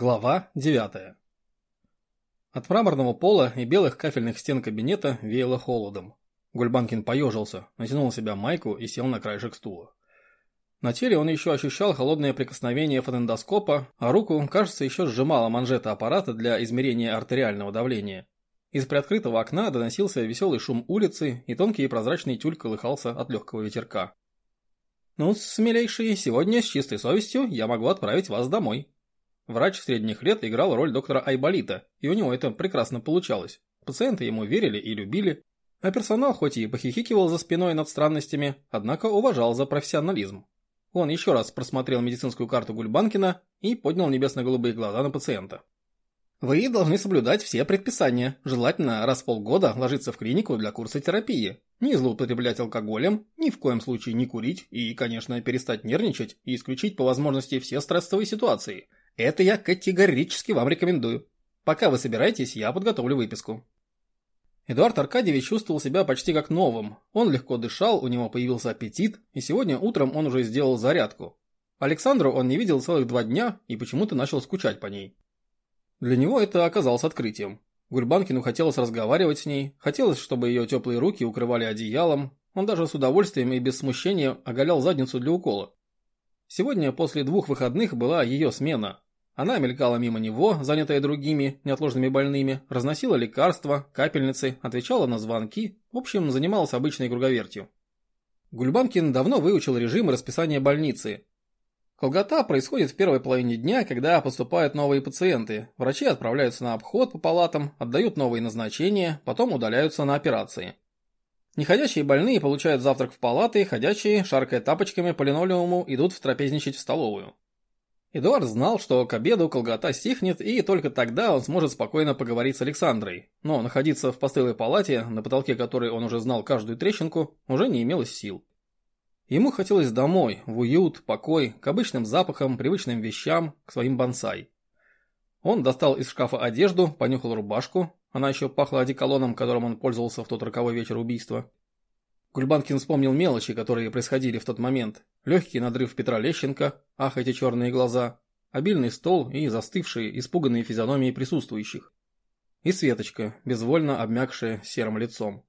Глава 9. От мраморного пола и белых кафельных стен кабинета веяло холодом. Гульбанкин поежился, натянул на себя майку и сел на краешек стула. На теле он еще ощущал холодное прикосновение фонендоскопа, а руку, кажется, еще сжимала манжета аппарата для измерения артериального давления. Из приоткрытого окна доносился веселый шум улицы, и тонкий и прозрачный тюль колыхался от легкого ветерка. «Ну, смелейшие, сегодня с чистой совестью я могу отправить вас домой», Врач средних лет играл роль доктора Айболита, и у него это прекрасно получалось. Пациенты ему верили и любили, а персонал хоть и похихикивал за спиной над странностями, однако уважал за профессионализм. Он еще раз просмотрел медицинскую карту Гульбанкина и поднял небесно-голубые глаза на пациента. Вы должны соблюдать все предписания, желательно раз в полгода ложиться в клинику для курса терапии, не злоупотреблять алкоголем, ни в коем случае не курить и, конечно, перестать нервничать и исключить по возможности все стрессовые ситуации – это я категорически вам рекомендую. Пока вы собираетесь, я подготовлю выписку. Эдуард Аркадьевич чувствовал себя почти как новым. Он легко дышал, у него появился аппетит, и сегодня утром он уже сделал зарядку. Александру он не видел целых два дня и почему-то начал скучать по ней. Для него это оказалось открытием. Гульбанкину хотелось разговаривать с ней, хотелось, чтобы ее теплые руки укрывали одеялом. Он даже с удовольствием и без смущения оголял задницу для укола. Сегодня после двух выходных была ее смена, она мелькала мимо него, занятая другими, неотложными больными, разносила лекарства, капельницы, отвечала на звонки, в общем, занималась обычной круговертью. Гульбанкин давно выучил режим и расписание больницы. Колгота происходит в первой половине дня, когда поступают новые пациенты. Врачи отправляются на обход по палатам, отдают новые назначения, потом удаляются на операции. Неходящие больные получают завтрак в палаты, ходячие, шаркая тапочками по линолеуму, идут в трапезничать в столовую. Эдуард знал, что к обеду колгота стихнет, и только тогда он сможет спокойно поговорить с Александрой. Но находиться в постылой палате, на потолке которой он уже знал каждую трещинку, уже не имелось сил. Ему хотелось домой, в уют, покой, к обычным запахам, привычным вещам, к своим бонсай. Он достал из шкафа одежду, понюхал рубашку, она еще пахла одеколоном, которым он пользовался в тот роковой вечер убийства. Гульбанкин вспомнил мелочи, которые происходили в тот момент. Легкий надрыв Петра Лещенко, ах эти черные глаза, обильный стол и застывшие, испуганные физиономии присутствующих. И Светочка, безвольно обмякшая серым лицом.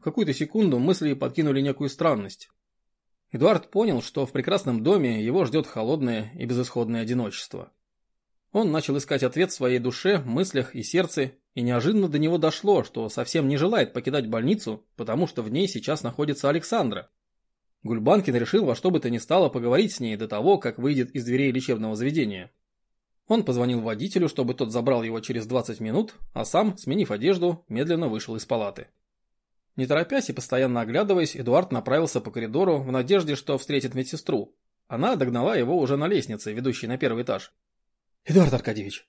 В какую-то секунду мысли подкинули некую странность. Эдуард понял, что в прекрасном доме его ждет холодное и безысходное одиночество. Он начал искать ответ в своей душе, мыслях и сердце, и неожиданно до него дошло, что совсем не желает покидать больницу, потому что в ней сейчас находится Александра. Гульбанкин решил во что бы то ни стало поговорить с ней до того, как выйдет из дверей лечебного заведения. Он позвонил водителю, чтобы тот забрал его через 20 минут, а сам, сменив одежду, медленно вышел из палаты. Не торопясь и постоянно оглядываясь, Эдуард направился по коридору в надежде, что встретит медсестру. Она догнала его уже на лестнице, ведущей на первый этаж. «Эдуард Аркадьевич!»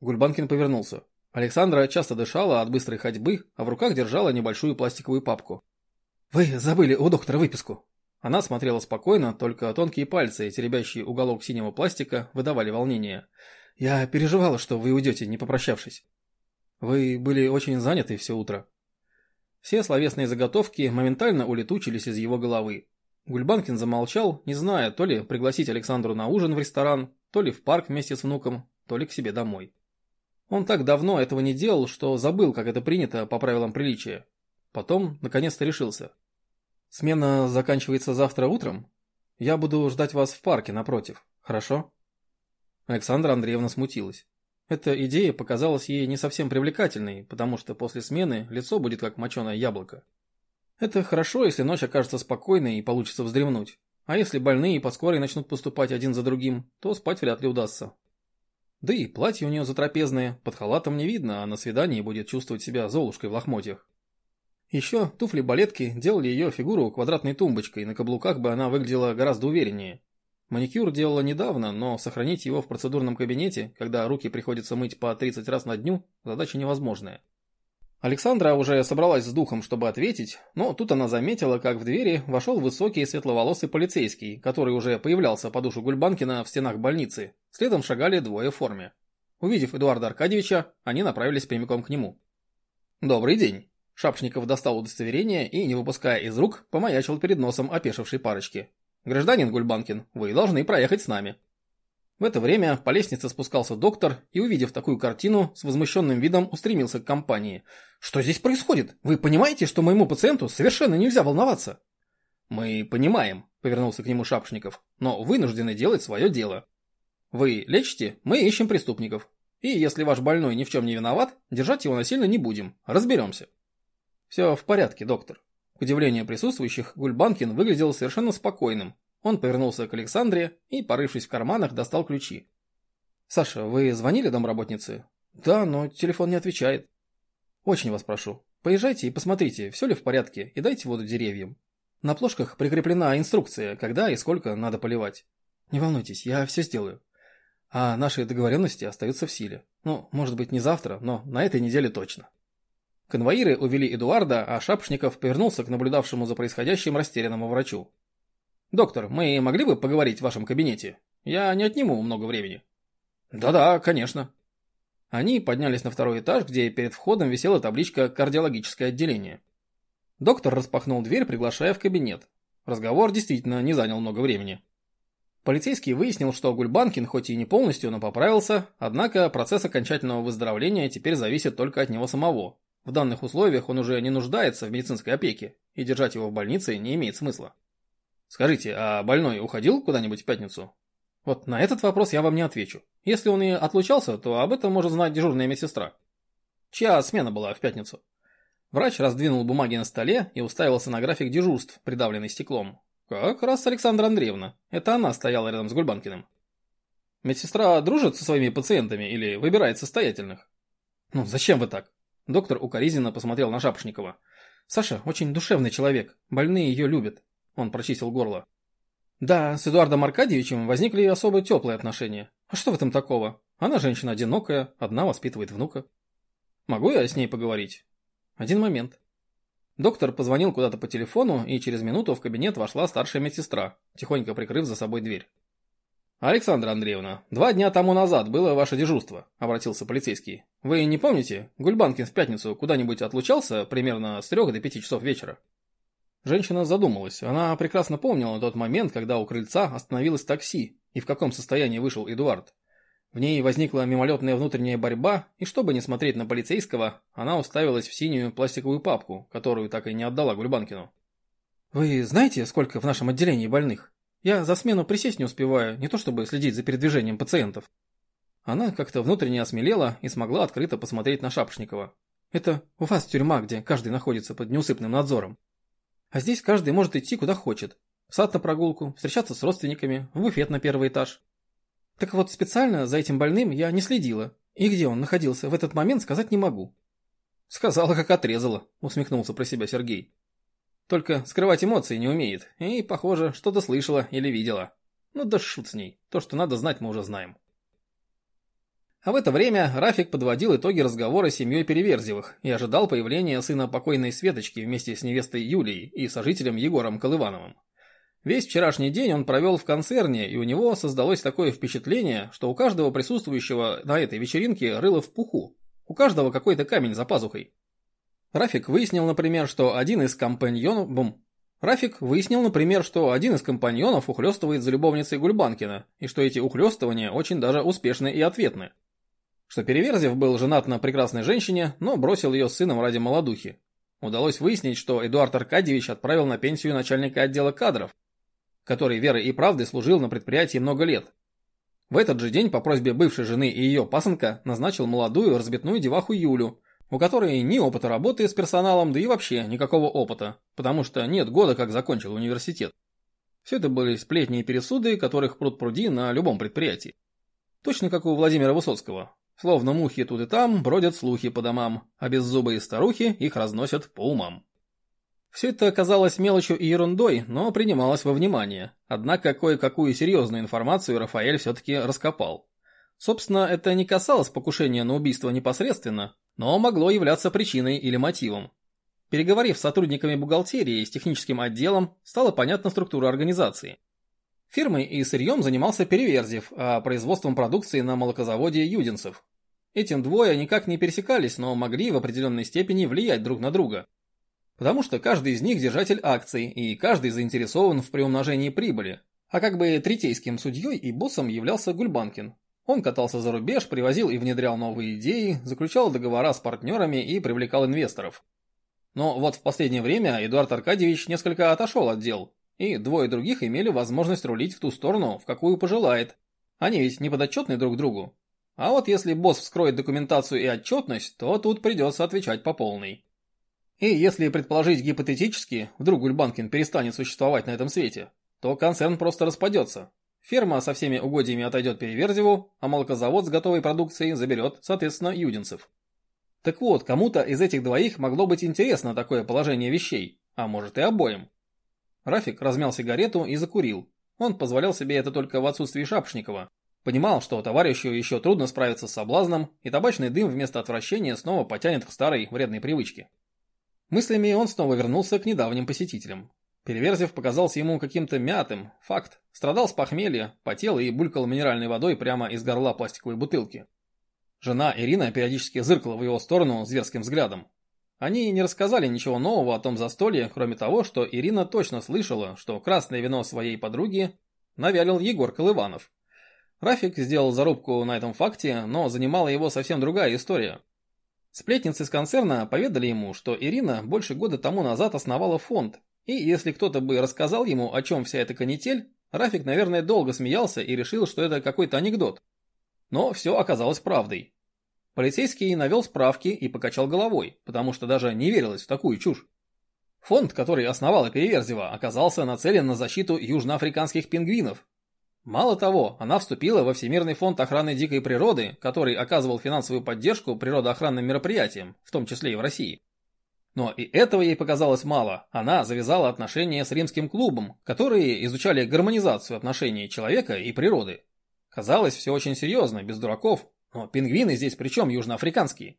Гульбанкин повернулся. Александра часто дышала от быстрой ходьбы, а в руках держала небольшую пластиковую папку. «Вы забыли у доктора выписку!» Она смотрела спокойно, только тонкие пальцы, теребящие уголок синего пластика, выдавали волнение. «Я переживала, что вы уйдете, не попрощавшись. Вы были очень заняты все утро». Все словесные заготовки моментально улетучились из его головы. Гульбанкин замолчал, не зная, то ли пригласить Александру на ужин в ресторан, то ли в парк вместе с внуком, то ли к себе домой. Он так давно этого не делал, что забыл, как это принято по правилам приличия. Потом, наконец-то, решился. «Смена заканчивается завтра утром? Я буду ждать вас в парке напротив, хорошо?» Александра Андреевна смутилась. Эта идея показалась ей не совсем привлекательной, потому что после смены лицо будет как моченое яблоко. Это хорошо, если ночь окажется спокойной и получится вздремнуть. А если больные по скорой начнут поступать один за другим, то спать вряд ли удастся. Да и платье у нее затрапезное, под халатом не видно, а на свидании будет чувствовать себя золушкой в лохмотьях. Еще туфли-балетки делали ее фигуру квадратной тумбочкой, на каблуках бы она выглядела гораздо увереннее. Маникюр делала недавно, но сохранить его в процедурном кабинете, когда руки приходится мыть по 30 раз на дню, задача невозможная. Александра уже собралась с духом, чтобы ответить, но тут она заметила, как в двери вошел высокий светловолосый полицейский, который уже появлялся по душу Гульбанкина в стенах больницы. Следом шагали двое в форме. Увидев Эдуарда Аркадьевича, они направились прямиком к нему. «Добрый день!» Шапшников достал удостоверение и, не выпуская из рук, помаячил перед носом опешившей парочки. «Гражданин Гульбанкин, вы должны проехать с нами». В это время по лестнице спускался доктор и, увидев такую картину, с возмущенным видом устремился к компании. «Что здесь происходит? Вы понимаете, что моему пациенту совершенно нельзя волноваться?» «Мы понимаем», — повернулся к нему Шапшников, «но вынуждены делать свое дело. Вы лечите, мы ищем преступников. И если ваш больной ни в чем не виноват, держать его насильно не будем. Разберемся». «Все в порядке, доктор». К удивлению присутствующих, Гульбанкин выглядел совершенно спокойным. Он повернулся к Александре и, порывшись в карманах, достал ключи. «Саша, вы звонили домработнице?» «Да, но телефон не отвечает». «Очень вас прошу, поезжайте и посмотрите, все ли в порядке, и дайте воду деревьям. На плошках прикреплена инструкция, когда и сколько надо поливать. Не волнуйтесь, я все сделаю. А наши договоренности остаются в силе. Ну, может быть, не завтра, но на этой неделе точно». Конвоиры увели Эдуарда, а Шапшников повернулся к наблюдавшему за происходящим растерянному врачу. «Доктор, мы могли бы поговорить в вашем кабинете? Я не отниму много времени». «Да-да, конечно». Они поднялись на второй этаж, где перед входом висела табличка «Кардиологическое отделение». Доктор распахнул дверь, приглашая в кабинет. Разговор действительно не занял много времени. Полицейский выяснил, что Гульбанкин хоть и не полностью, но поправился, однако процесс окончательного выздоровления теперь зависит только от него самого. В данных условиях он уже не нуждается в медицинской опеке, и держать его в больнице не имеет смысла. Скажите, а больной уходил куда-нибудь в пятницу? Вот на этот вопрос я вам не отвечу. Если он и отлучался, то об этом может знать дежурная медсестра. Чья смена была в пятницу? Врач раздвинул бумаги на столе и уставился на график дежурств, придавленный стеклом. Как раз Александра Андреевна. Это она стояла рядом с Гульбанкиным. Медсестра дружит со своими пациентами или выбирает состоятельных? Ну, зачем вы так? Доктор укоризненно посмотрел на Шапошникова. «Саша очень душевный человек, больные ее любят». Он прочистил горло. «Да, с Эдуардом Аркадьевичем возникли особо теплые отношения. А что в этом такого? Она женщина одинокая, одна воспитывает внука. Могу я с ней поговорить?» «Один момент». Доктор позвонил куда-то по телефону, и через минуту в кабинет вошла старшая медсестра, тихонько прикрыв за собой дверь. «Александра Андреевна, два дня тому назад было ваше дежурство», – обратился полицейский. «Вы не помните, Гульбанкин в пятницу куда-нибудь отлучался примерно с трех до пяти часов вечера?» Женщина задумалась. Она прекрасно помнила тот момент, когда у крыльца остановилось такси, и в каком состоянии вышел Эдуард. В ней возникла мимолетная внутренняя борьба, и чтобы не смотреть на полицейского, она уставилась в синюю пластиковую папку, которую так и не отдала Гульбанкину. «Вы знаете, сколько в нашем отделении больных?» Я за смену присесть не успеваю, не то чтобы следить за передвижением пациентов. Она как-то внутренне осмелела и смогла открыто посмотреть на Шапошникова. Это у вас тюрьма, где каждый находится под неусыпным надзором. А здесь каждый может идти куда хочет. В сад на прогулку, встречаться с родственниками, в буфет на первый этаж. Так вот, специально за этим больным я не следила. И где он находился в этот момент, сказать не могу. Сказала, как отрезала, усмехнулся про себя Сергей. Только скрывать эмоции не умеет. И, похоже, что-то слышала или видела. Ну да шут с ней. То, что надо знать, мы уже знаем. А в это время Рафик подводил итоги разговора с семьей Переверзевых и ожидал появления сына покойной Светочки вместе с невестой Юлией и сожителем Егором Колывановым. Весь вчерашний день он провел в концерне, и у него создалось такое впечатление, что у каждого присутствующего на этой вечеринке рыло в пуху. У каждого какой-то камень за пазухой. Рафик выяснил, например, что один из компаньонов... Бум. Рафик выяснил, например, что один из компаньонов ухлёстывает за любовницей Гульбанкина, и что эти ухлёстывания очень даже успешны и ответны. Что Переверзев был женат на прекрасной женщине, но бросил ее с сыном ради молодухи. Удалось выяснить, что Эдуард Аркадьевич отправил на пенсию начальника отдела кадров, который верой и правдой служил на предприятии много лет. В этот же день по просьбе бывшей жены и ее пасынка назначил молодую разбитную деваху Юлю, у которой ни опыта работы с персоналом, да и вообще никакого опыта, потому что нет года, как закончил университет. Все это были сплетни и пересуды, которых пруд пруди на любом предприятии. Точно как у Владимира Высоцкого. Словно мухи тут и там бродят слухи по домам, а беззубые старухи их разносят по умам. Все это оказалось мелочью и ерундой, но принималось во внимание. Однако кое-какую серьезную информацию Рафаэль все-таки раскопал. Собственно, это не касалось покушения на убийство непосредственно, но могло являться причиной или мотивом. Переговорив с сотрудниками бухгалтерии и с техническим отделом, стала понятна структура организации. Фирмой и сырьем занимался Переверзев, а производством продукции на молокозаводе Юдинцев. Этим двое никак не пересекались, но могли в определенной степени влиять друг на друга. Потому что каждый из них держатель акций, и каждый заинтересован в приумножении прибыли. А как бы третейским судьей и боссом являлся Гульбанкин. Он катался за рубеж, привозил и внедрял новые идеи, заключал договора с партнерами и привлекал инвесторов. Но вот в последнее время Эдуард Аркадьевич несколько отошел от дел, и двое других имели возможность рулить в ту сторону, в какую пожелает. Они ведь не подотчетны друг другу. А вот если босс вскроет документацию и отчетность, то тут придется отвечать по полной. И если предположить гипотетически, вдруг Гульбанкин перестанет существовать на этом свете, то концерн просто распадется. Ферма со всеми угодьями отойдет Переверзеву, а молокозавод с готовой продукцией заберет, соответственно, Юдинцев. Так вот, кому-то из этих двоих могло быть интересно такое положение вещей, а может и обоим. Рафик размял сигарету и закурил. Он позволял себе это только в отсутствии Шапшникова. Понимал, что товарищу еще трудно справиться с соблазном, и табачный дым вместо отвращения снова потянет к старой вредной привычке. Мыслями он снова вернулся к недавним посетителям. Переверзев показался ему каким-то мятым, факт. Страдал с похмелья, потел и булькал минеральной водой прямо из горла пластиковой бутылки. Жена Ирина периодически зыркала в его сторону зверским взглядом. Они не рассказали ничего нового о том застолье, кроме того, что Ирина точно слышала, что красное вино своей подруги навялил Егор Колыванов. Рафик сделал зарубку на этом факте, но занимала его совсем другая история. Сплетницы из концерна поведали ему, что Ирина больше года тому назад основала фонд, и если кто-то бы рассказал ему, о чем вся эта канитель, Рафик, наверное, долго смеялся и решил, что это какой-то анекдот. Но все оказалось правдой. Полицейский навел справки и покачал головой, потому что даже не верилось в такую чушь. Фонд, который основала Переверзева, оказался нацелен на защиту южноафриканских пингвинов. Мало того, она вступила во Всемирный фонд охраны дикой природы, который оказывал финансовую поддержку природоохранным мероприятиям, в том числе и в России. Но и этого ей показалось мало. Она завязала отношения с римским клубом, которые изучали гармонизацию отношений человека и природы. Казалось, все очень серьезно, без дураков. Но пингвины здесь причем южноафриканские.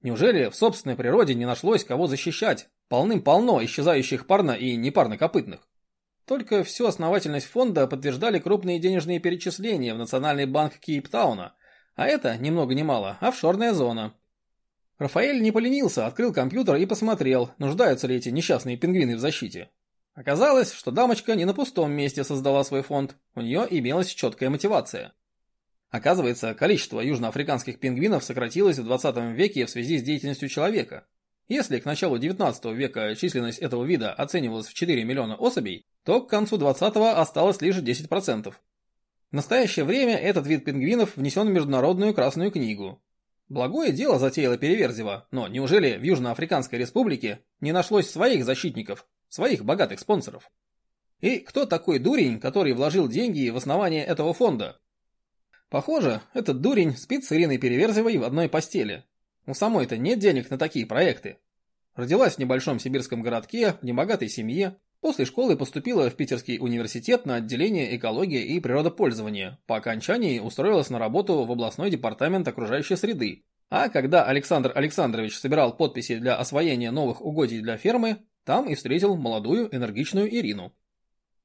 Неужели в собственной природе не нашлось кого защищать? Полным-полно исчезающих парно и непарнокопытных. Только всю основательность фонда подтверждали крупные денежные перечисления в Национальный банк Кейптауна, а это, ни много ни мало, офшорная зона. Рафаэль не поленился, открыл компьютер и посмотрел, нуждаются ли эти несчастные пингвины в защите. Оказалось, что дамочка не на пустом месте создала свой фонд, у нее имелась четкая мотивация. Оказывается, количество южноафриканских пингвинов сократилось в 20 веке в связи с деятельностью человека. Если к началу 19 века численность этого вида оценивалась в 4 миллиона особей, то к концу 20-го осталось лишь 10%. В настоящее время этот вид пингвинов внесен в Международную Красную книгу. Благое дело затеяла Переверзева, но неужели в Южноафриканской республике не нашлось своих защитников, своих богатых спонсоров? И кто такой дурень, который вложил деньги в основание этого фонда? Похоже, этот дурень спит с Ириной Переверзевой в одной постели. У самой-то нет денег на такие проекты. Родилась в небольшом сибирском городке, в небогатой семье, После школы поступила в Питерский университет на отделение экологии и природопользования. По окончании устроилась на работу в областной департамент окружающей среды. А когда Александр Александрович собирал подписи для освоения новых угодий для фермы, там и встретил молодую энергичную Ирину.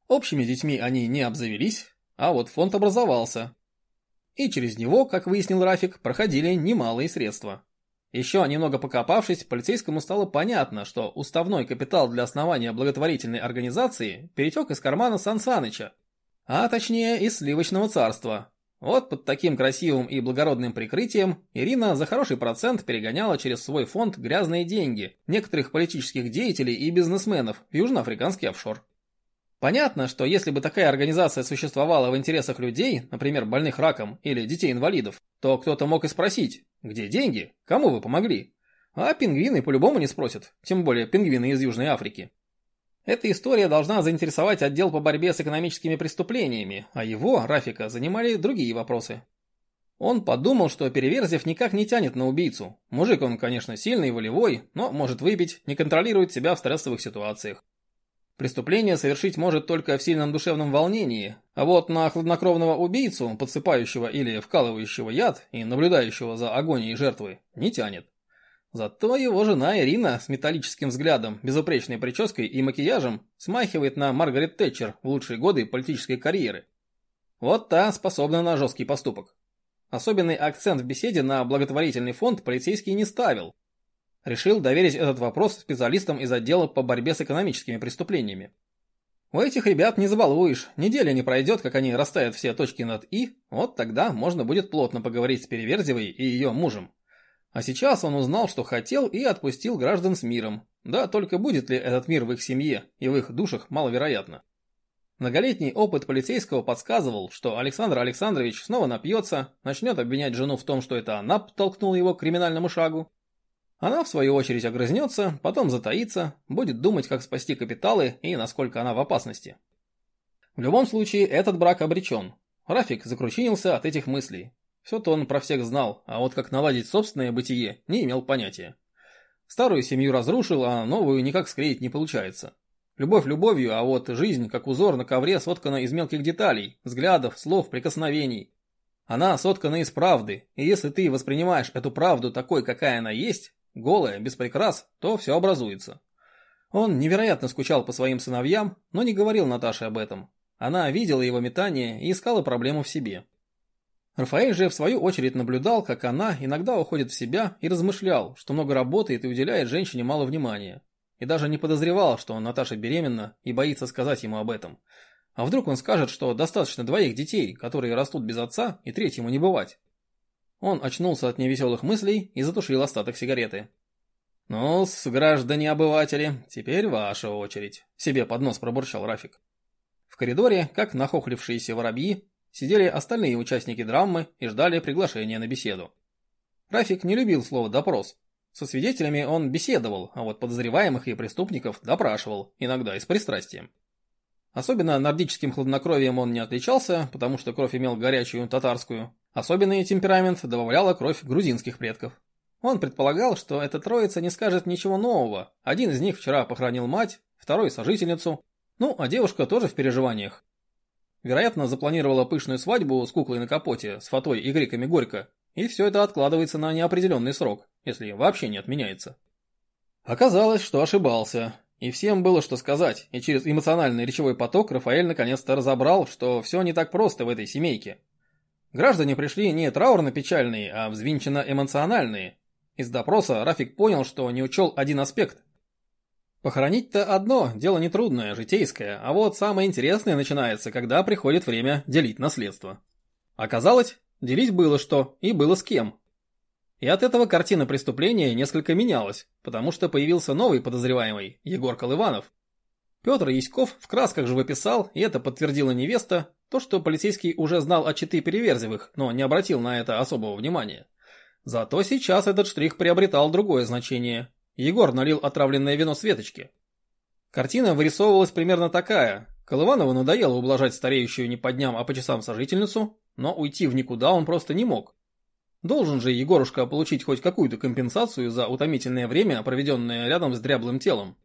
Общими детьми они не обзавелись, а вот фонд образовался. И через него, как выяснил Рафик, проходили немалые средства. Еще немного покопавшись, полицейскому стало понятно, что уставной капитал для основания благотворительной организации перетек из кармана Сан Саныча, а точнее из сливочного царства. Вот под таким красивым и благородным прикрытием Ирина за хороший процент перегоняла через свой фонд грязные деньги некоторых политических деятелей и бизнесменов в южноафриканский офшор. Понятно, что если бы такая организация существовала в интересах людей, например, больных раком или детей-инвалидов, то кто-то мог и спросить, где деньги, кому вы помогли? А пингвины по-любому не спросят, тем более пингвины из Южной Африки. Эта история должна заинтересовать отдел по борьбе с экономическими преступлениями, а его, Рафика, занимали другие вопросы. Он подумал, что Переверзев никак не тянет на убийцу. Мужик он, конечно, сильный и волевой, но может выпить, не контролирует себя в стрессовых ситуациях. Преступление совершить может только в сильном душевном волнении, а вот на хладнокровного убийцу, подсыпающего или вкалывающего яд и наблюдающего за агонией жертвы, не тянет. Зато его жена Ирина с металлическим взглядом, безупречной прической и макияжем смахивает на Маргарет Тэтчер в лучшие годы политической карьеры. Вот та способна на жесткий поступок. Особенный акцент в беседе на благотворительный фонд полицейский не ставил, решил доверить этот вопрос специалистам из отдела по борьбе с экономическими преступлениями. У этих ребят не забалуешь, неделя не пройдет, как они расставят все точки над «и», вот тогда можно будет плотно поговорить с Переверзевой и ее мужем. А сейчас он узнал, что хотел, и отпустил граждан с миром. Да, только будет ли этот мир в их семье и в их душах, маловероятно. Многолетний опыт полицейского подсказывал, что Александр Александрович снова напьется, начнет обвинять жену в том, что это она подтолкнула его к криминальному шагу. Она, в свою очередь, огрызнется, потом затаится, будет думать, как спасти капиталы и насколько она в опасности. В любом случае, этот брак обречен. Рафик закручинился от этих мыслей. Все-то он про всех знал, а вот как наладить собственное бытие, не имел понятия. Старую семью разрушил, а новую никак склеить не получается. Любовь любовью, а вот жизнь, как узор на ковре, соткана из мелких деталей, взглядов, слов, прикосновений. Она соткана из правды, и если ты воспринимаешь эту правду такой, какая она есть, голая, без прикрас, то все образуется. Он невероятно скучал по своим сыновьям, но не говорил Наташе об этом. Она видела его метание и искала проблему в себе. Рафаэль же в свою очередь наблюдал, как она иногда уходит в себя и размышлял, что много работает и уделяет женщине мало внимания и даже не подозревал, что Наташа беременна и боится сказать ему об этом. А вдруг он скажет, что достаточно двоих детей, которые растут без отца, и третьему не бывать? Он очнулся от невеселых мыслей и затушил остаток сигареты. ну граждане-обыватели, теперь ваша очередь», — себе под нос пробурчал Рафик. В коридоре, как нахохлившиеся воробьи, сидели остальные участники драмы и ждали приглашения на беседу. Рафик не любил слово «допрос», со свидетелями он беседовал, а вот подозреваемых и преступников допрашивал, иногда и с пристрастием. Особенно нордическим хладнокровием он не отличался, потому что кровь имел горячую татарскую. Особенный темперамент добавляла кровь грузинских предков. Он предполагал, что эта троица не скажет ничего нового. Один из них вчера похоронил мать, второй сожительницу. Ну, а девушка тоже в переживаниях. Вероятно, запланировала пышную свадьбу с куклой на капоте, с фатой и гриками Горько, и все это откладывается на неопределенный срок, если вообще не отменяется. Оказалось, что ошибался. И всем было что сказать, и через эмоциональный речевой поток Рафаэль наконец-то разобрал, что все не так просто в этой семейке. Граждане пришли не траурно-печальные, а взвинченно-эмоциональные. Из допроса Рафик понял, что не учел один аспект. Похоронить-то одно, дело нетрудное, житейское, а вот самое интересное начинается, когда приходит время делить наследство. Оказалось, Делить было что, и было с кем. И от этого картина преступления несколько менялась, потому что появился новый подозреваемый, Егор Колыванов. Петр Яськов в красках живописал, и это подтвердила невеста, то, что полицейский уже знал о читы Переверзевых, но не обратил на это особого внимания. Зато сейчас этот штрих приобретал другое значение. Егор налил отравленное вино Светочке. Картина вырисовывалась примерно такая. Колыванову надоело ублажать стареющую не по дням, а по часам сожительницу, но уйти в никуда он просто не мог. Должен же Егорушка получить хоть какую-то компенсацию за утомительное время, проведенное рядом с дряблым телом.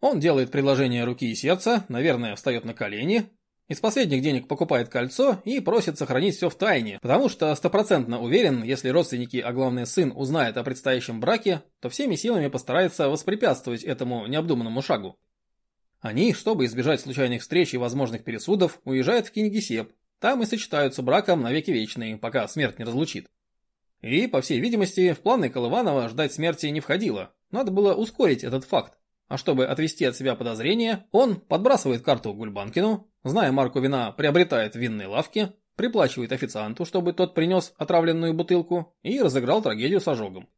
Он делает предложение руки и сердца, наверное, встает на колени, из последних денег покупает кольцо и просит сохранить все в тайне, потому что стопроцентно уверен, если родственники, а главное сын, узнает о предстоящем браке, то всеми силами постарается воспрепятствовать этому необдуманному шагу. Они, чтобы избежать случайных встреч и возможных пересудов, уезжают в Кингисепп, там и сочетаются браком навеки вечные, пока смерть не разлучит. И, по всей видимости, в планы Колыванова ждать смерти не входило. Надо было ускорить этот факт. А чтобы отвести от себя подозрения, он подбрасывает карту Гульбанкину, зная марку вина, приобретает в винной лавке, приплачивает официанту, чтобы тот принес отравленную бутылку, и разыграл трагедию с ожогом.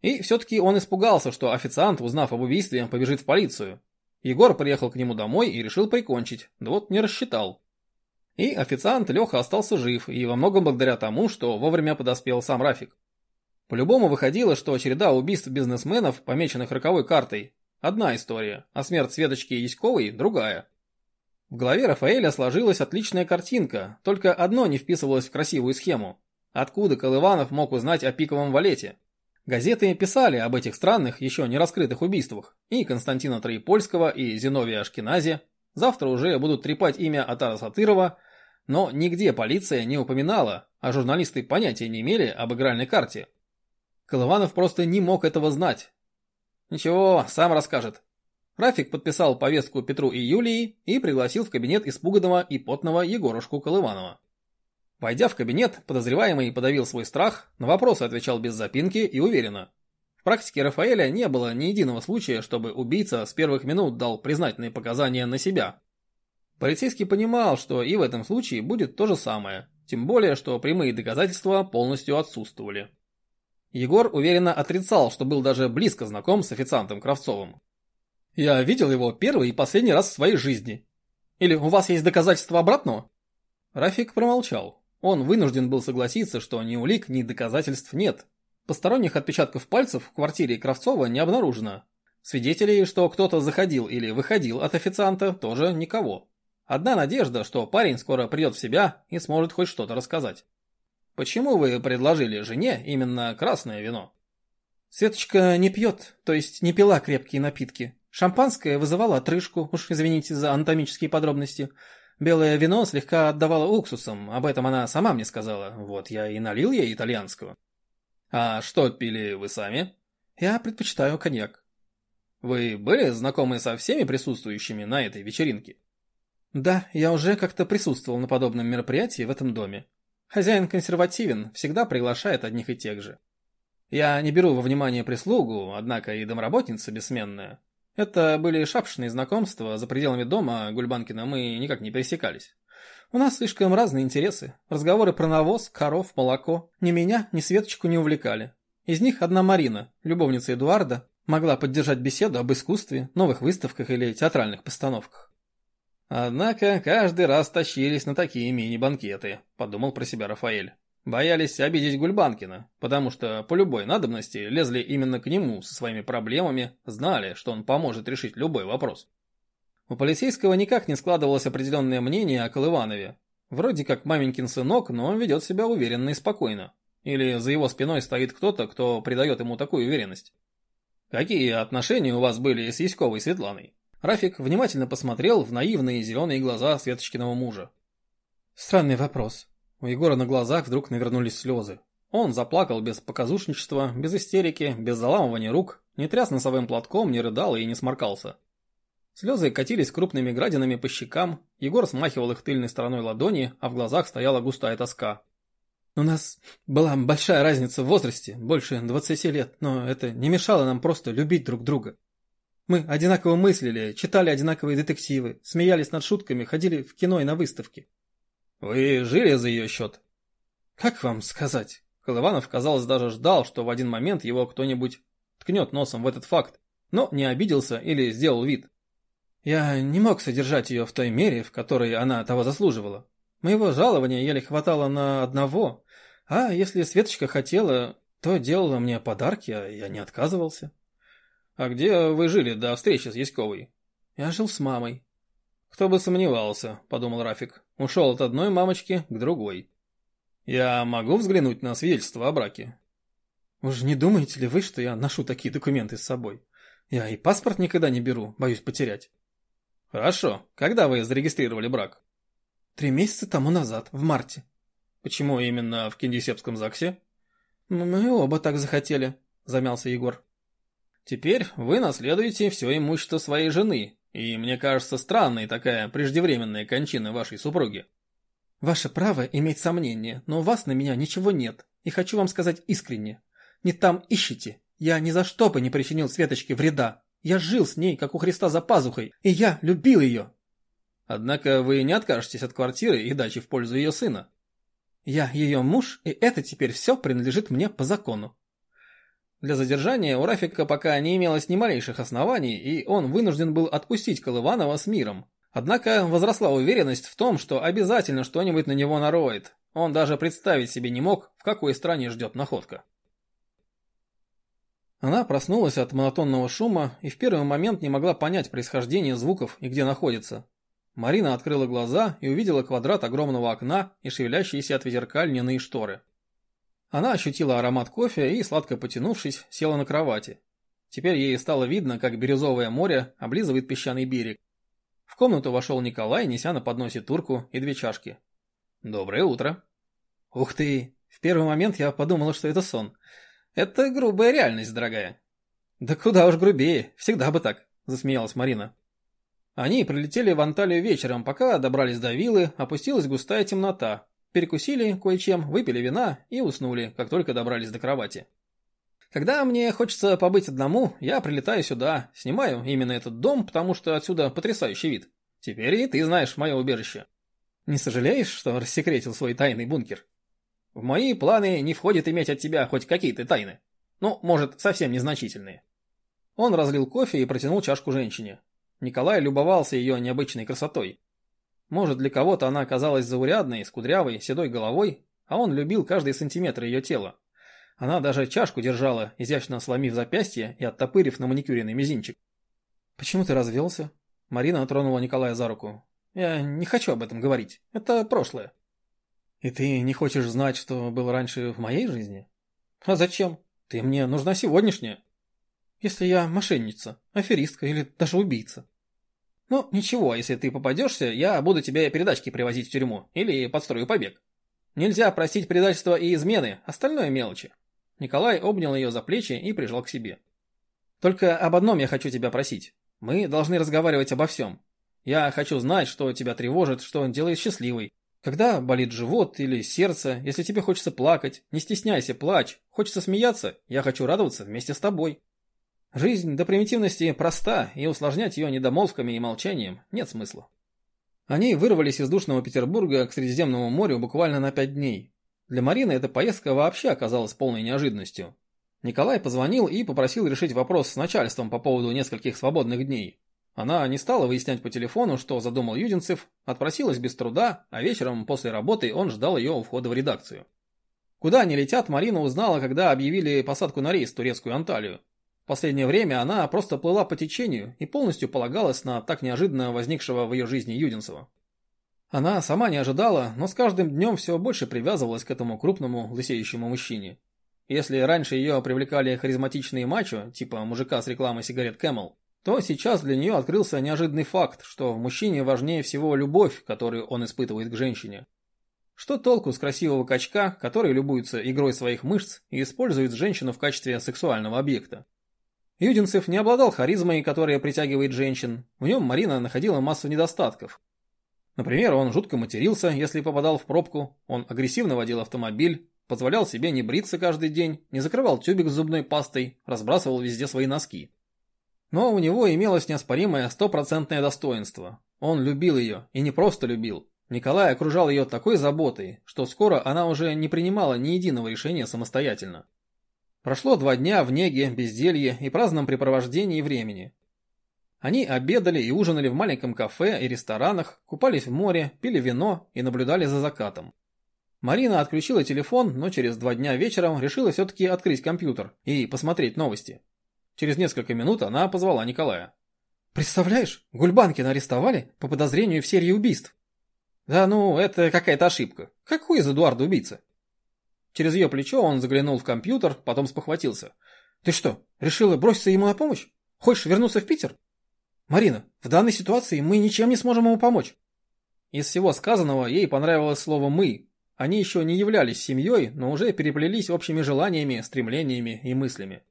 И все-таки он испугался, что официант, узнав об убийстве, побежит в полицию. Егор приехал к нему домой и решил прикончить, да вот не рассчитал. И официант Леха остался жив, и во многом благодаря тому, что вовремя подоспел сам Рафик. По-любому выходило, что череда убийств бизнесменов, помеченных роковой картой, одна история, а смерть Светочки Яськовой – другая. В голове Рафаэля сложилась отличная картинка, только одно не вписывалось в красивую схему. Откуда Колыванов мог узнать о пиковом валете? Газеты писали об этих странных, еще не раскрытых убийствах, и Константина Троепольского, и Зиновия Ашкенази. Завтра уже будут трепать имя Атара Сатырова – но нигде полиция не упоминала, а журналисты понятия не имели об игральной карте. Колыванов просто не мог этого знать. Ничего, сам расскажет. Рафик подписал повестку Петру и Юлии и пригласил в кабинет испуганного и потного Егорушку Колыванова. Войдя в кабинет, подозреваемый подавил свой страх, на вопросы отвечал без запинки и уверенно. В практике Рафаэля не было ни единого случая, чтобы убийца с первых минут дал признательные показания на себя, Полицейский понимал, что и в этом случае будет то же самое, тем более, что прямые доказательства полностью отсутствовали. Егор уверенно отрицал, что был даже близко знаком с официантом Кравцовым. «Я видел его первый и последний раз в своей жизни. Или у вас есть доказательства обратного?» Рафик промолчал. Он вынужден был согласиться, что ни улик, ни доказательств нет. Посторонних отпечатков пальцев в квартире Кравцова не обнаружено. Свидетелей, что кто-то заходил или выходил от официанта, тоже никого. Одна надежда, что парень скоро придет в себя и сможет хоть что-то рассказать. Почему вы предложили жене именно красное вино? Светочка не пьет, то есть не пила крепкие напитки. Шампанское вызывало отрыжку, уж извините за анатомические подробности. Белое вино слегка отдавало уксусом, об этом она сама мне сказала. Вот я и налил ей итальянского. А что пили вы сами? Я предпочитаю коньяк. Вы были знакомы со всеми присутствующими на этой вечеринке? Да, я уже как-то присутствовал на подобном мероприятии в этом доме. Хозяин консервативен, всегда приглашает одних и тех же. Я не беру во внимание прислугу, однако и домработница бессменная. Это были шапшные знакомства, за пределами дома Гульбанкина мы никак не пересекались. У нас слишком разные интересы. Разговоры про навоз, коров, молоко. Ни меня, ни Светочку не увлекали. Из них одна Марина, любовница Эдуарда, могла поддержать беседу об искусстве, новых выставках или театральных постановках. Однако каждый раз тащились на такие мини-банкеты, подумал про себя Рафаэль. Боялись обидеть Гульбанкина, потому что по любой надобности лезли именно к нему со своими проблемами, знали, что он поможет решить любой вопрос. У полицейского никак не складывалось определенное мнение о Колыванове. Вроде как маменькин сынок, но он ведет себя уверенно и спокойно. Или за его спиной стоит кто-то, кто придает ему такую уверенность. Какие отношения у вас были с Яськовой Светланой? Рафик внимательно посмотрел в наивные зеленые глаза Светочкиного мужа. Странный вопрос. У Егора на глазах вдруг навернулись слезы. Он заплакал без показушничества, без истерики, без заламывания рук, не тряс носовым платком, не рыдал и не сморкался. Слезы катились крупными градинами по щекам, Егор смахивал их тыльной стороной ладони, а в глазах стояла густая тоска. «У нас была большая разница в возрасте, больше 20 лет, но это не мешало нам просто любить друг друга. Мы одинаково мыслили, читали одинаковые детективы, смеялись над шутками, ходили в кино и на выставки. Вы жили за ее счет? Как вам сказать? Колыванов, казалось, даже ждал, что в один момент его кто-нибудь ткнет носом в этот факт, но не обиделся или сделал вид. Я не мог содержать ее в той мере, в которой она того заслуживала. Моего жалования еле хватало на одного, а если Светочка хотела, то делала мне подарки, а я не отказывался. «А где вы жили до встречи с Яськовой?» «Я жил с мамой». «Кто бы сомневался», — подумал Рафик. Ушел от одной мамочки к другой. «Я могу взглянуть на свидетельство о браке?» «Уж не думаете ли вы, что я ношу такие документы с собой? Я и паспорт никогда не беру, боюсь потерять». «Хорошо. Когда вы зарегистрировали брак?» «Три месяца тому назад, в марте». «Почему именно в Киндисепском ЗАГСе?» «Мы оба так захотели», — замялся Егор. Теперь вы наследуете все имущество своей жены, и мне кажется странной такая преждевременная кончина вашей супруги. Ваше право иметь сомнения, но у вас на меня ничего нет, и хочу вам сказать искренне. Не там ищите. Я ни за что бы не причинил Светочке вреда. Я жил с ней, как у Христа за пазухой, и я любил ее. Однако вы не откажетесь от квартиры и дачи в пользу ее сына. Я ее муж, и это теперь все принадлежит мне по закону. Для задержания у Рафика пока не имелось ни малейших оснований, и он вынужден был отпустить Колыванова с миром. Однако возросла уверенность в том, что обязательно что-нибудь на него нароет. Он даже представить себе не мог, в какой стране ждет находка. Она проснулась от монотонного шума и в первый момент не могла понять происхождение звуков и где находится. Марина открыла глаза и увидела квадрат огромного окна и шевелящиеся от ветерка льняные шторы. Она ощутила аромат кофе и, сладко потянувшись, села на кровати. Теперь ей стало видно, как бирюзовое море облизывает песчаный берег. В комнату вошел Николай, неся на подносе турку и две чашки. «Доброе утро». «Ух ты! В первый момент я подумала, что это сон. Это грубая реальность, дорогая». «Да куда уж грубее, всегда бы так», – засмеялась Марина. Они прилетели в Анталию вечером, пока добрались до виллы, опустилась густая темнота, Перекусили кое-чем, выпили вина и уснули, как только добрались до кровати. Когда мне хочется побыть одному, я прилетаю сюда, снимаю именно этот дом, потому что отсюда потрясающий вид. Теперь и ты знаешь мое убежище. Не сожалеешь, что рассекретил свой тайный бункер? В мои планы не входит иметь от тебя хоть какие-то тайны. Ну, может, совсем незначительные. Он разлил кофе и протянул чашку женщине. Николай любовался ее необычной красотой. Может, для кого-то она оказалась заурядной, с кудрявой, седой головой, а он любил каждый сантиметр ее тела. Она даже чашку держала, изящно сломив запястье и оттопырив на маникюренный мизинчик. «Почему ты развелся?» Марина тронула Николая за руку. «Я не хочу об этом говорить. Это прошлое». «И ты не хочешь знать, что было раньше в моей жизни?» «А зачем? Ты мне нужна сегодняшняя». «Если я мошенница, аферистка или даже убийца». «Ну, ничего, если ты попадешься, я буду тебе передачки привозить в тюрьму или подстрою побег. Нельзя простить предательство и измены, остальное мелочи». Николай обнял ее за плечи и прижал к себе. «Только об одном я хочу тебя просить. Мы должны разговаривать обо всем. Я хочу знать, что тебя тревожит, что он делает счастливой. Когда болит живот или сердце, если тебе хочется плакать, не стесняйся, плачь. Хочется смеяться, я хочу радоваться вместе с тобой. Жизнь до примитивности проста, и усложнять ее недомолвками и молчанием нет смысла. Они вырвались из душного Петербурга к Средиземному морю буквально на пять дней. Для Марины эта поездка вообще оказалась полной неожиданностью. Николай позвонил и попросил решить вопрос с начальством по поводу нескольких свободных дней. Она не стала выяснять по телефону, что задумал Юдинцев, отпросилась без труда, а вечером после работы он ждал ее у входа в редакцию. Куда они летят, Марина узнала, когда объявили посадку на рейс в турецкую Анталию. Последнее время она просто плыла по течению и полностью полагалась на так неожиданно возникшего в ее жизни Юдинцева. Она сама не ожидала, но с каждым днем все больше привязывалась к этому крупному, лысеющему мужчине. Если раньше ее привлекали харизматичные мачо, типа мужика с рекламы сигарет Camel, то сейчас для нее открылся неожиданный факт, что в мужчине важнее всего любовь, которую он испытывает к женщине. Что толку с красивого качка, который любуется игрой своих мышц и использует женщину в качестве сексуального объекта? Юдинцев не обладал харизмой, которая притягивает женщин. В нем Марина находила массу недостатков. Например, он жутко матерился, если попадал в пробку, он агрессивно водил автомобиль, Позволял себе не бриться каждый день, не закрывал тюбик с зубной пастой, разбрасывал везде свои носки. Но у него имелось неоспоримое стопроцентное достоинство. Он любил ее, и не просто любил. Николай окружал ее такой заботой, что скоро она уже не принимала ни единого решения самостоятельно. Прошло два дня в неге, безделье и праздном препровождении времени. Они обедали и ужинали в маленьком кафе и ресторанах, купались в море, пили вино и наблюдали за закатом. Марина отключила телефон, но через два дня вечером решила все-таки открыть компьютер и посмотреть новости. Через несколько минут она позвала Николая. «Представляешь, Гульбанкина арестовали по подозрению в серии убийств». «Да ну, это какая-то ошибка. Какой из Эдуарда убийца?» Через ее плечо он заглянул в компьютер, потом спохватился. «Ты что, решила броситься ему на помощь? Хочешь вернуться в Питер?» «Марина, в данной ситуации мы ничем не сможем ему помочь». Из всего сказанного ей понравилось слово «мы», они еще не являлись семьей, но уже переплелись общими желаниями, стремлениями и мыслями.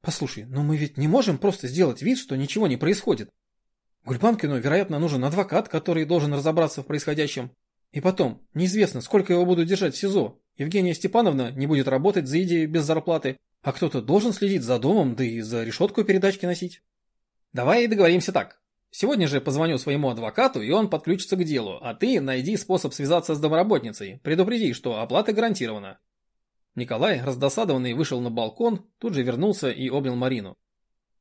«Послушай, но мы ведь не можем просто сделать вид, что ничего не происходит. Гульбанкину, вероятно, нужен адвокат, который должен разобраться в происходящем. И потом, неизвестно, сколько его будут держать в СИЗО. Евгения Степановна не будет работать за идею без зарплаты, а кто-то должен следить за домом, да и за решетку передачки носить. Давай договоримся так. Сегодня же позвоню своему адвокату, и он подключится к делу, а ты найди способ связаться с домработницей, предупреди, что оплата гарантирована. Николай, раздосадованный, вышел на балкон, тут же вернулся и обнял Марину.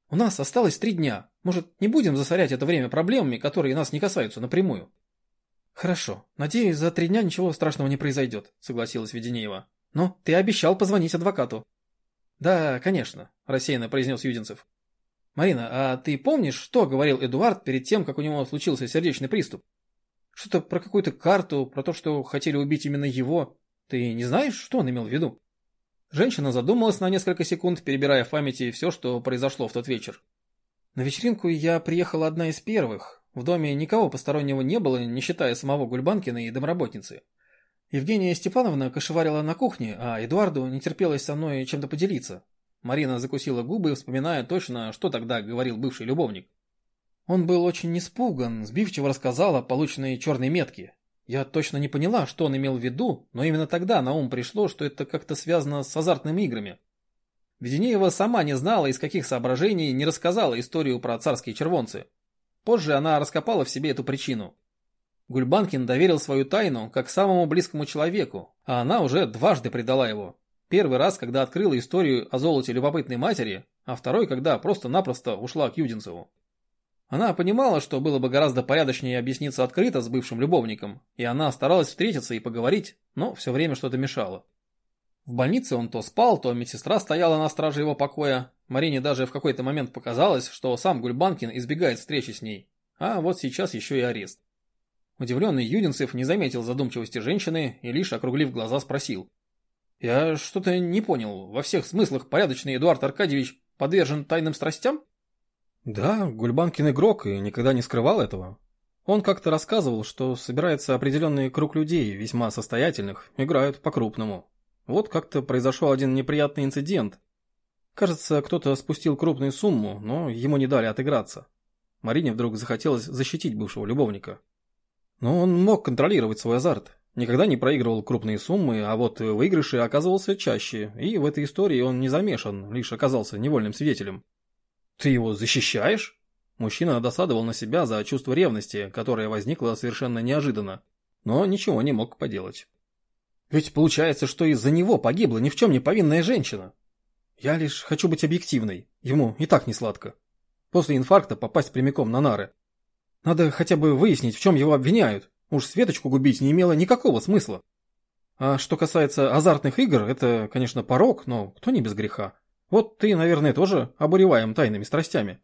«У нас осталось три дня. Может, не будем засорять это время проблемами, которые нас не касаются напрямую?» «Хорошо. Надеюсь, за три дня ничего страшного не произойдет», — согласилась Веденеева. «Но ты обещал позвонить адвокату». «Да, конечно», — рассеянно произнес Юдинцев. «Марина, а ты помнишь, что говорил Эдуард перед тем, как у него случился сердечный приступ? Что-то про какую-то карту, про то, что хотели убить именно его. Ты не знаешь, что он имел в виду?» Женщина задумалась на несколько секунд, перебирая в памяти все, что произошло в тот вечер. «На вечеринку я приехала одна из первых. В доме никого постороннего не было, не считая самого Гульбанкина и домработницы. Евгения Степановна кошеварила на кухне, а Эдуарду не терпелось со мной чем-то поделиться. Марина закусила губы, вспоминая точно, что тогда говорил бывший любовник. Он был очень испуган, сбивчиво рассказал о полученной черной метке. Я точно не поняла, что он имел в виду, но именно тогда на ум пришло, что это как-то связано с азартными играми. Веденеева сама не знала, из каких соображений не рассказала историю про царские червонцы. Позже она раскопала в себе эту причину. Гульбанкин доверил свою тайну как самому близкому человеку, а она уже дважды предала его. Первый раз, когда открыла историю о золоте любопытной матери, а второй, когда просто-напросто ушла к Юдинцеву. Она понимала, что было бы гораздо порядочнее объясниться открыто с бывшим любовником, и она старалась встретиться и поговорить, но все время что-то мешало. В больнице он то спал, то медсестра стояла на страже его покоя. Марине даже в какой-то момент показалось, что сам Гульбанкин избегает встречи с ней. А вот сейчас еще и арест. Удивленный Юдинцев не заметил задумчивости женщины и лишь округлив глаза спросил. «Я что-то не понял. Во всех смыслах порядочный Эдуард Аркадьевич подвержен тайным страстям?» Да, Гульбанкин игрок и никогда не скрывал этого. Он как-то рассказывал, что собирается определенный круг людей, весьма состоятельных, играют по-крупному. Вот как-то произошел один неприятный инцидент. Кажется, кто-то спустил крупную сумму, но ему не дали отыграться. Марине вдруг захотелось защитить бывшего любовника. Но он мог контролировать свой азарт. Никогда не проигрывал крупные суммы, а вот выигрыши оказывался чаще, и в этой истории он не замешан, лишь оказался невольным свидетелем. «Ты его защищаешь?» Мужчина досадовал на себя за чувство ревности, которое возникло совершенно неожиданно, но ничего не мог поделать. «Ведь получается, что из-за него погибла ни в чем не повинная женщина. Я лишь хочу быть объективной, ему и так не сладко. После инфаркта попасть прямиком на нары. Надо хотя бы выяснить, в чем его обвиняют. Уж Светочку губить не имело никакого смысла. А что касается азартных игр, это, конечно, порог, но кто не без греха. Вот ты, наверное, тоже обуреваем тайными страстями.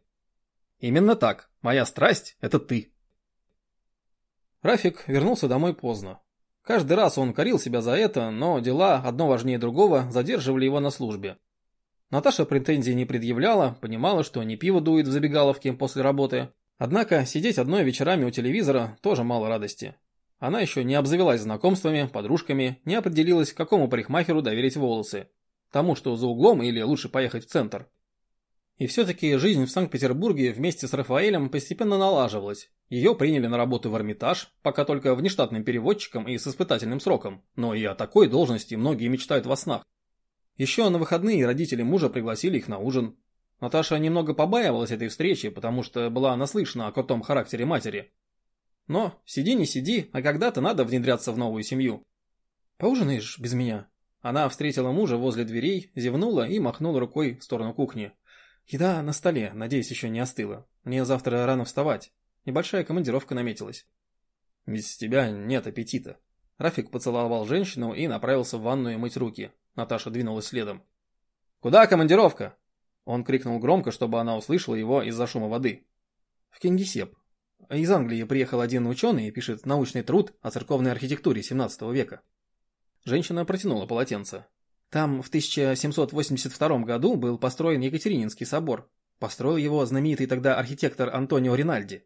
Именно так. Моя страсть – это ты. Рафик вернулся домой поздно. Каждый раз он корил себя за это, но дела, одно важнее другого, задерживали его на службе. Наташа претензий не предъявляла, понимала, что не пиво дует в забегаловке после работы. Однако сидеть одной вечерами у телевизора тоже мало радости. Она еще не обзавелась знакомствами, подружками, не определилась, какому парикмахеру доверить волосы. Тому, что за углом или лучше поехать в центр. И все-таки жизнь в Санкт-Петербурге вместе с Рафаэлем постепенно налаживалась. Ее приняли на работу в Эрмитаж, пока только внештатным переводчиком и с испытательным сроком, но и о такой должности многие мечтают во снах. Еще на выходные родители мужа пригласили их на ужин. Наташа немного побаивалась этой встречи, потому что была наслышана о крутом характере матери. Но сиди не сиди, а когда-то надо внедряться в новую семью. «Поужинаешь без меня?» Она встретила мужа возле дверей, зевнула и махнула рукой в сторону кухни. «Еда на столе, надеюсь, еще не остыла. Мне завтра рано вставать. Небольшая командировка наметилась». «Без тебя нет аппетита». Рафик поцеловал женщину и направился в ванную мыть руки. Наташа двинулась следом. «Куда командировка?» Он крикнул громко, чтобы она услышала его из-за шума воды. «В Кингисепп. Из Англии приехал один ученый и пишет научный труд о церковной архитектуре 17 века». Женщина протянула полотенце. Там в 1782 году был построен Екатерининский собор. Построил его знаменитый тогда архитектор Антонио Ринальди.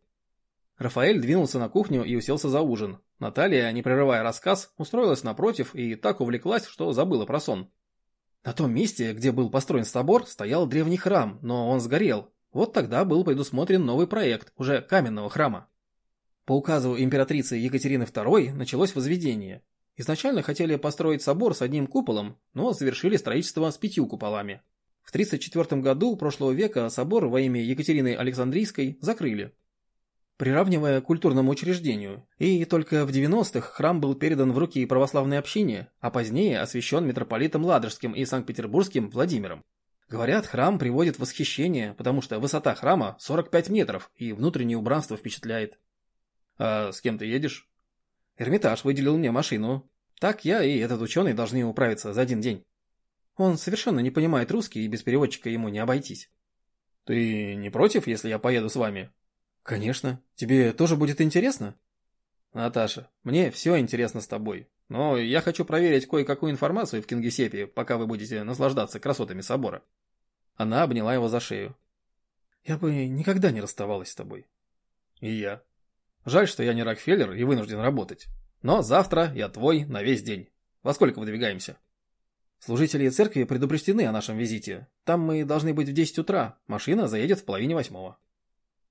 Рафаэль двинулся на кухню и уселся за ужин. Наталья, не прерывая рассказ, устроилась напротив и так увлеклась, что забыла про сон. На том месте, где был построен собор, стоял древний храм, но он сгорел. Вот тогда был предусмотрен новый проект, уже каменного храма. По указу императрицы Екатерины II началось возведение. Изначально хотели построить собор с одним куполом, но завершили строительство с пятью куполами. В 1934 году прошлого века собор во имя Екатерины Александрийской закрыли, приравнивая к культурному учреждению, и только в 90-х храм был передан в руки православной общине, а позднее освящен митрополитом Ладожским и Санкт-Петербургским Владимиром. Говорят, храм приводит в восхищение, потому что высота храма 45 метров, и внутреннее убранство впечатляет. «А с кем ты едешь?» Эрмитаж выделил мне машину. Так я и этот ученый должны управиться за один день. Он совершенно не понимает русский, и без переводчика ему не обойтись. Ты не против, если я поеду с вами? Конечно. Тебе тоже будет интересно? Наташа, мне все интересно с тобой. Но я хочу проверить кое-какую информацию в Кингисеппе, пока вы будете наслаждаться красотами собора. Она обняла его за шею. Я бы никогда не расставалась с тобой. И я. Жаль, что я не Рокфеллер и вынужден работать. Но завтра я твой на весь день. Во сколько выдвигаемся? Служители церкви предупреждены о нашем визите. Там мы должны быть в 10 утра. Машина заедет в половине восьмого.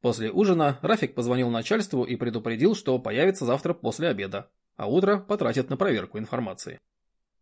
После ужина Рафик позвонил начальству и предупредил, что появится завтра после обеда, а утро потратит на проверку информации.